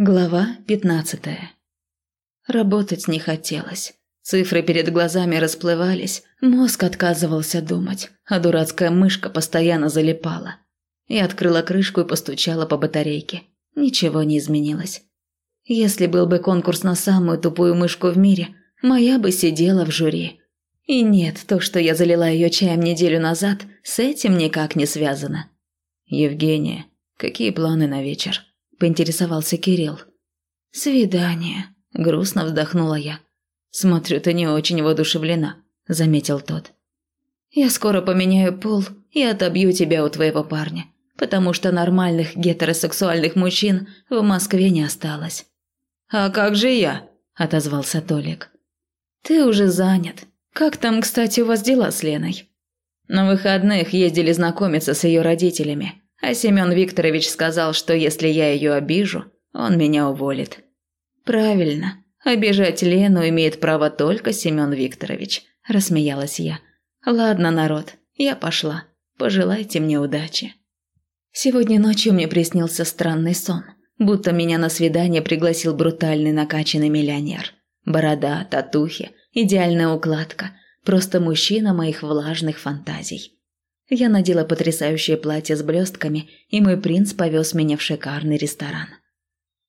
Глава пятнадцатая. Работать не хотелось. Цифры перед глазами расплывались, мозг отказывался думать, а дурацкая мышка постоянно залипала. Я открыла крышку и постучала по батарейке. Ничего не изменилось. Если был бы конкурс на самую тупую мышку в мире, моя бы сидела в жюри. И нет, то, что я залила ее чаем неделю назад, с этим никак не связано. «Евгения, какие планы на вечер?» – поинтересовался Кирилл. «Свидание», – грустно вздохнула я. «Смотрю, ты не очень воодушевлена», – заметил тот. «Я скоро поменяю пол и отобью тебя у твоего парня, потому что нормальных гетеросексуальных мужчин в Москве не осталось». «А как же я?» – отозвался Толик. «Ты уже занят. Как там, кстати, у вас дела с Леной?» На выходных ездили знакомиться с ее родителями. А Семен Викторович сказал, что если я ее обижу, он меня уволит. Правильно. Обижать Лену имеет право только Семен Викторович, рассмеялась я. Ладно, народ, я пошла. Пожелайте мне удачи. Сегодня ночью мне приснился странный сон, будто меня на свидание пригласил брутальный накачанный миллионер. Борода, татухи, идеальная укладка, просто мужчина моих влажных фантазий. Я надела потрясающее платье с блестками, и мой принц повез меня в шикарный ресторан.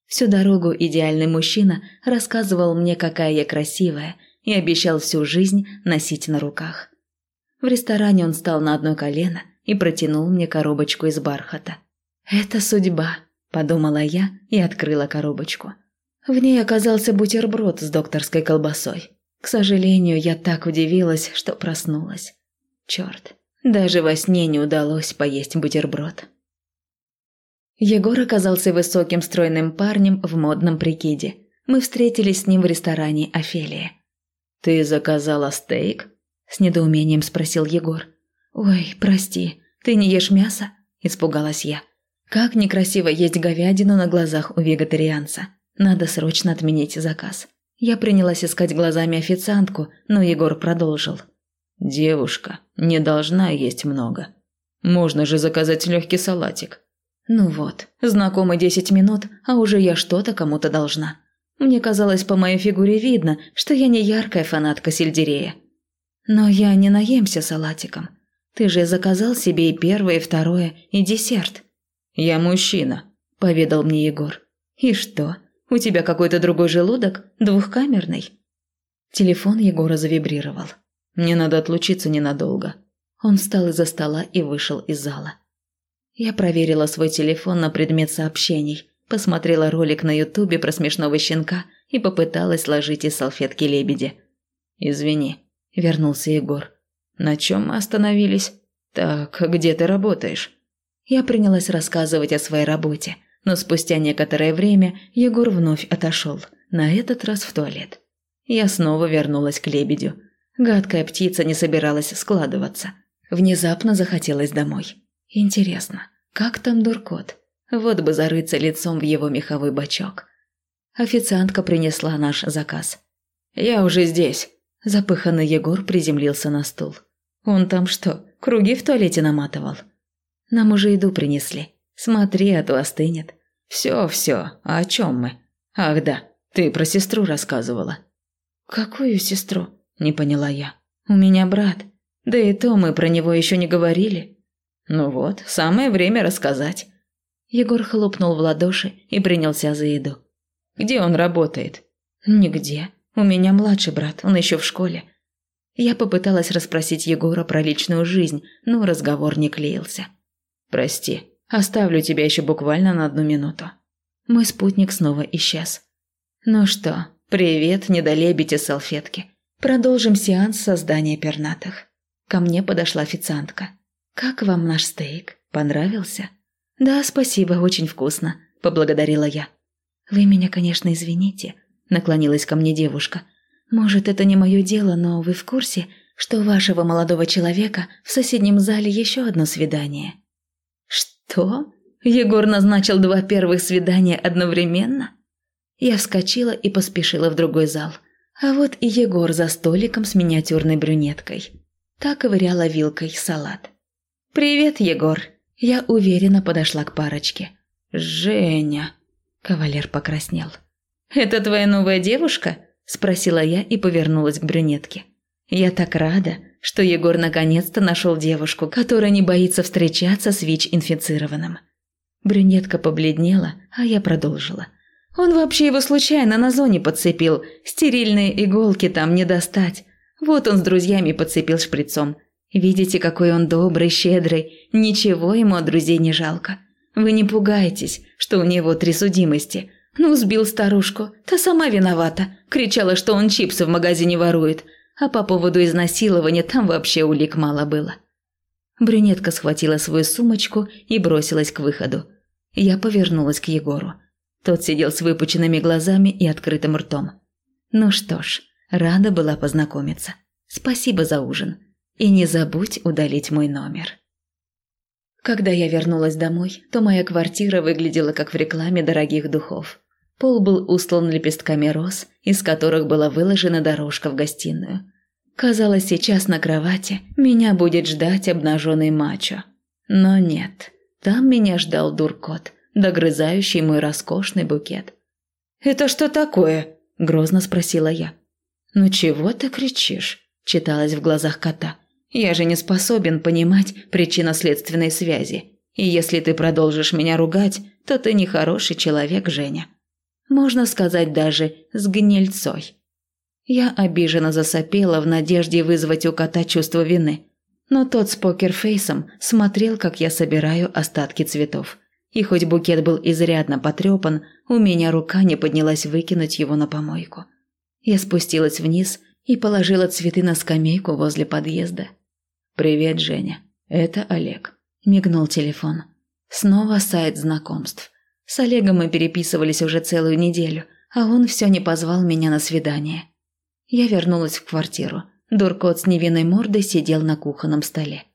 Всю дорогу идеальный мужчина рассказывал мне, какая я красивая, и обещал всю жизнь носить на руках. В ресторане он встал на одно колено и протянул мне коробочку из бархата. «Это судьба», – подумала я и открыла коробочку. В ней оказался бутерброд с докторской колбасой. К сожалению, я так удивилась, что проснулась. Черт, даже во сне не удалось поесть бутерброд. Егор оказался высоким стройным парнем в модном прикиде. Мы встретились с ним в ресторане «Офелия». «Ты заказала стейк?» – с недоумением спросил Егор. «Ой, прости, ты не ешь мясо?» – испугалась я. «Как некрасиво есть говядину на глазах у вегетарианца. Надо срочно отменить заказ». Я принялась искать глазами официантку, но Егор продолжил. Девушка не должна есть много. Можно же заказать легкий салатик. Ну вот, знакомы десять минут, а уже я что-то кому-то должна. Мне казалось, по моей фигуре видно, что я не яркая фанатка сельдерея. Но я не наемся салатиком. Ты же заказал себе и первое, и второе, и десерт. Я мужчина, поведал мне Егор. И что? У тебя какой-то другой желудок, двухкамерный? Телефон Егора завибрировал. Мне надо отлучиться ненадолго. Он встал из-за стола и вышел из зала. Я проверила свой телефон на предмет сообщений, посмотрела ролик на ютубе про смешного щенка и попыталась сложить из салфетки лебеди. «Извини», – вернулся Егор. «На чем мы остановились? Так, где ты работаешь?» Я принялась рассказывать о своей работе, но спустя некоторое время Егор вновь отошел, на этот раз в туалет. Я снова вернулась к лебедю – Гадкая птица не собиралась складываться. Внезапно захотелось домой. Интересно, как там дуркот? Вот бы зарыться лицом в его меховой бачок. Официантка принесла наш заказ. «Я уже здесь», – запыханный Егор приземлился на стул. «Он там что, круги в туалете наматывал?» «Нам уже еду принесли. Смотри, а то остынет». «Все, все, а о чем мы?» «Ах да, ты про сестру рассказывала». «Какую сестру?» Не поняла я. У меня брат. Да и то мы про него еще не говорили. Ну вот, самое время рассказать. Егор хлопнул в ладоши и принялся за еду. Где он работает? Нигде. У меня младший брат, он еще в школе. Я попыталась расспросить Егора про личную жизнь, но разговор не клеился. Прости, оставлю тебя еще буквально на одну минуту. Мой спутник снова исчез. Ну что, привет, недолебите салфетки. Продолжим сеанс создания пернатых. Ко мне подошла официантка. «Как вам наш стейк? Понравился?» «Да, спасибо, очень вкусно», – поблагодарила я. «Вы меня, конечно, извините», – наклонилась ко мне девушка. «Может, это не мое дело, но вы в курсе, что у вашего молодого человека в соседнем зале еще одно свидание?» «Что? Егор назначил два первых свидания одновременно?» Я вскочила и поспешила в другой зал – а вот и Егор за столиком с миниатюрной брюнеткой. Так ковыряла вилкой салат. «Привет, Егор!» Я уверенно подошла к парочке. «Женя!» Кавалер покраснел. «Это твоя новая девушка?» – спросила я и повернулась к брюнетке. «Я так рада, что Егор наконец-то нашел девушку, которая не боится встречаться с ВИЧ-инфицированным». Брюнетка побледнела, а я продолжила. «Он вообще его случайно на зоне подцепил. Стерильные иголки там не достать. Вот он с друзьями подцепил шприцом. Видите, какой он добрый, щедрый. Ничего ему от друзей не жалко. Вы не пугайтесь, что у него три судимости. Ну, сбил старушку, та сама виновата. Кричала, что он чипсы в магазине ворует. А по поводу изнасилования там вообще улик мало было. Брюнетка схватила свою сумочку и бросилась к выходу. Я повернулась к Егору. Тот сидел с выпученными глазами и открытым ртом. Ну что ж, рада была познакомиться. Спасибо за ужин. И не забудь удалить мой номер. Когда я вернулась домой, то моя квартира выглядела как в рекламе дорогих духов. Пол был устлан лепестками роз, из которых была выложена дорожка в гостиную. Казалось, сейчас на кровати меня будет ждать обнаженный мачо. Но нет, там меня ждал дуркот, догрызающий мой роскошный букет. «Это что такое?» – грозно спросила я. «Ну чего ты кричишь?» – читалось в глазах кота. Я же не способен понимать причинно-следственной связи. И если ты продолжишь меня ругать, то ты нехороший человек, Женя. Можно сказать даже с гнильцой. Я обиженно засопела в надежде вызвать у кота чувство вины. Но тот с покерфейсом смотрел, как я собираю остатки цветов. И хоть букет был изрядно потрепан, у меня рука не поднялась выкинуть его на помойку. Я спустилась вниз и положила цветы на скамейку возле подъезда. «Привет, Женя. Это Олег». Мигнул телефон. Снова сайт знакомств. С Олегом мы переписывались уже целую неделю, а он все не позвал меня на свидание. Я вернулась в квартиру. Дуркот с невинной мордой сидел на кухонном столе.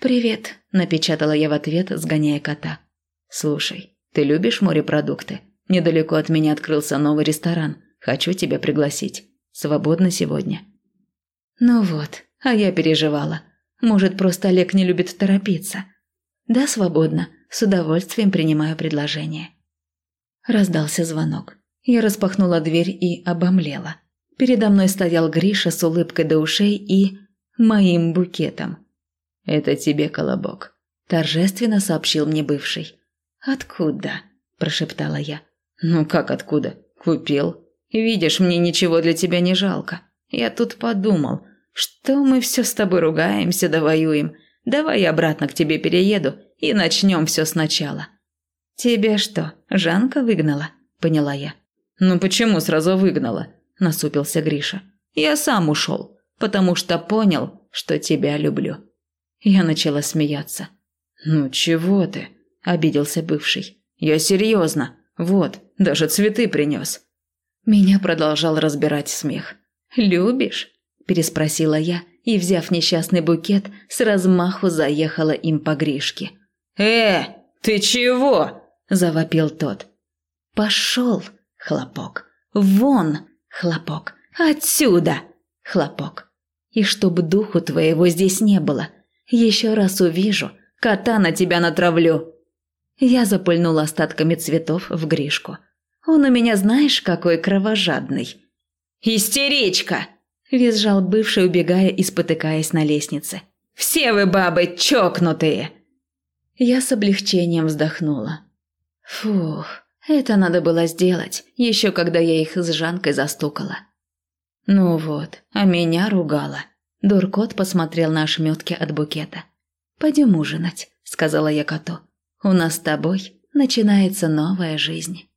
«Привет», – напечатала я в ответ, сгоняя кота. «Слушай, ты любишь морепродукты? Недалеко от меня открылся новый ресторан. Хочу тебя пригласить. Свободно сегодня». Ну вот, а я переживала. Может, просто Олег не любит торопиться. Да, свободно. С удовольствием принимаю предложение. Раздался звонок. Я распахнула дверь и обомлела. Передо мной стоял Гриша с улыбкой до ушей и... моим букетом. «Это тебе колобок», – торжественно сообщил мне бывший. «Откуда?» – прошептала я. «Ну как откуда? Купил. Видишь, мне ничего для тебя не жалко. Я тут подумал, что мы все с тобой ругаемся да воюем. Давай я обратно к тебе перееду и начнем все сначала». «Тебе что, Жанка выгнала?» – поняла я. «Ну почему сразу выгнала?» – насупился Гриша. «Я сам ушел, потому что понял, что тебя люблю». Я начала смеяться. «Ну чего ты?» – обиделся бывший. «Я серьезно. Вот, даже цветы принес». Меня продолжал разбирать смех. «Любишь?» переспросила я и, взяв несчастный букет, с размаху заехала им по Гришке. «Э, ты чего?» – завопил тот. «Пошел!» – хлопок. «Вон!» – хлопок. «Отсюда!» – хлопок. «И чтоб духу твоего здесь не было, еще раз увижу, кота на тебя натравлю!» Я запыльнула остатками цветов в Гришку. «Он у меня знаешь, какой кровожадный!» «Истеричка!» Визжал бывший, убегая и спотыкаясь на лестнице. «Все вы, бабы, чокнутые!» Я с облегчением вздохнула. Фух, это надо было сделать, еще когда я их с Жанкой застукала. Ну вот, а меня ругала. Дуркот посмотрел на ошметки от букета. «Пойдем ужинать», — сказала я коту. «У нас с тобой начинается новая жизнь».